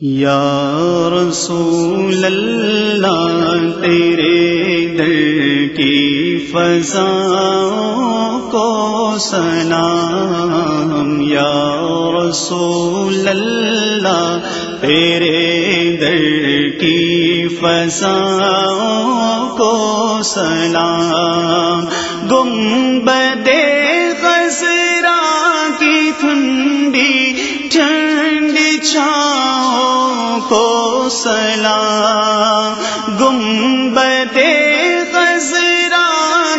یا رسول اللہ، تیرے در کی فضا کو سلام۔ یا رسول اللہ، تیرے در کی فضا کو سلام۔ گنبدے غزرا سلام گنبدے غزرا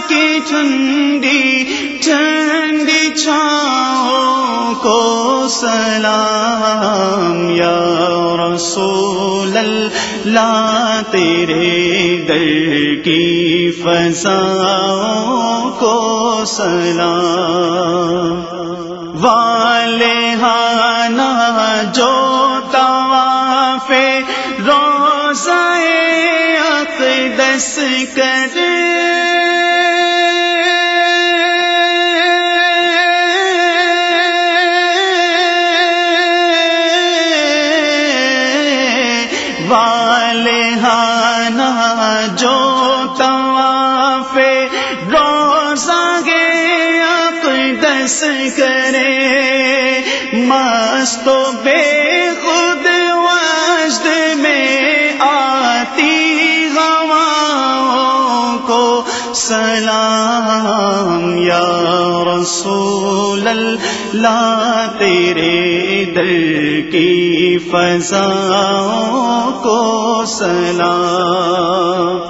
کی ٹھنڈی ٹھنڈی چھاؤں کو سلام یا رسول اللہ تیرے در کی فضا کو سلام والے ہانا روزہ اقدس کر والے جو طواف روزہ گے اقدس کرے۔ مست بے سلام، یا رسول اللہ، تیرے در کی فضا کو سلام۔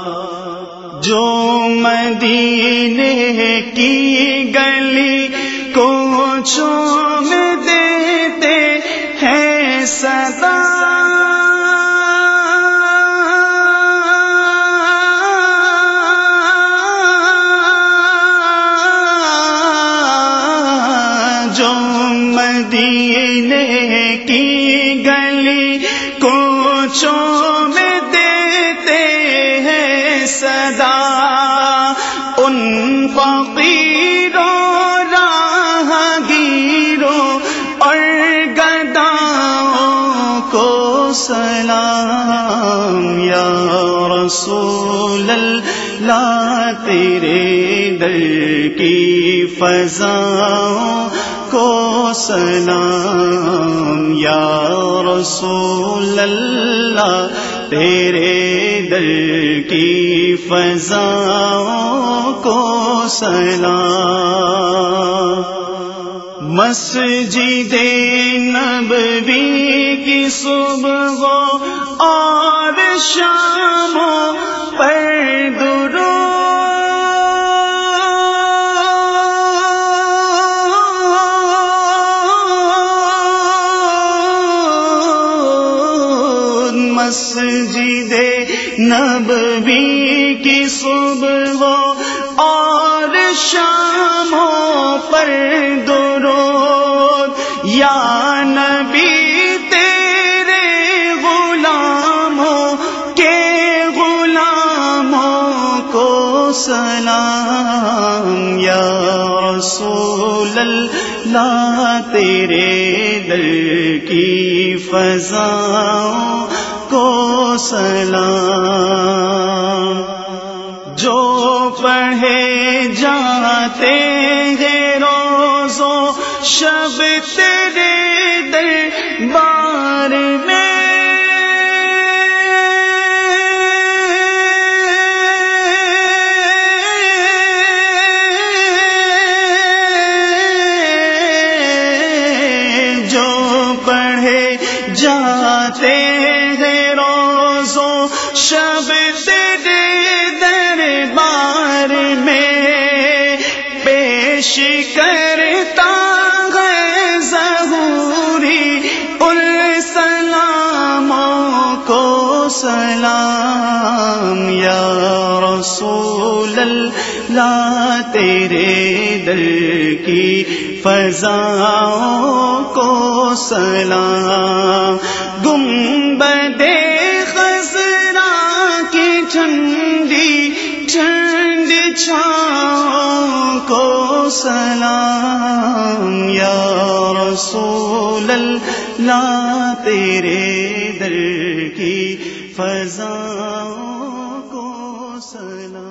جو مدینے کی گلی کو چوم چوم دیتے ہیں سدا ان فقیروں راہ گیروں اور گداؤں کو سلام۔ یا رسول اللہ، تیرے در کی فضا کو سلام، یا رسول اللہ، تیرے در کی فضا کو سلام۔ مسجد نبوی کی صبح اور شاموں پر مسجد نبوی کی صبح اور شاموں پر درود، یا نبی تیرے غلاموں کے غلاموں کو سلام، یا رسول اللہ تیرے در کی فضا کو سلام۔ جو پڑھے جاتے ہیں روزوں شب تیرے در بار میں۔ جو پڑھے جاتے ہیں شب تیرے دربار میں پیش کرتا ہے ظہوری ان سلاموں کو سلام یا رسول اللہ تیرے در کی فضا کو سلام گنبدے خزرا سلام یا رسول اللہ تیرے در کی فضا کو سلام۔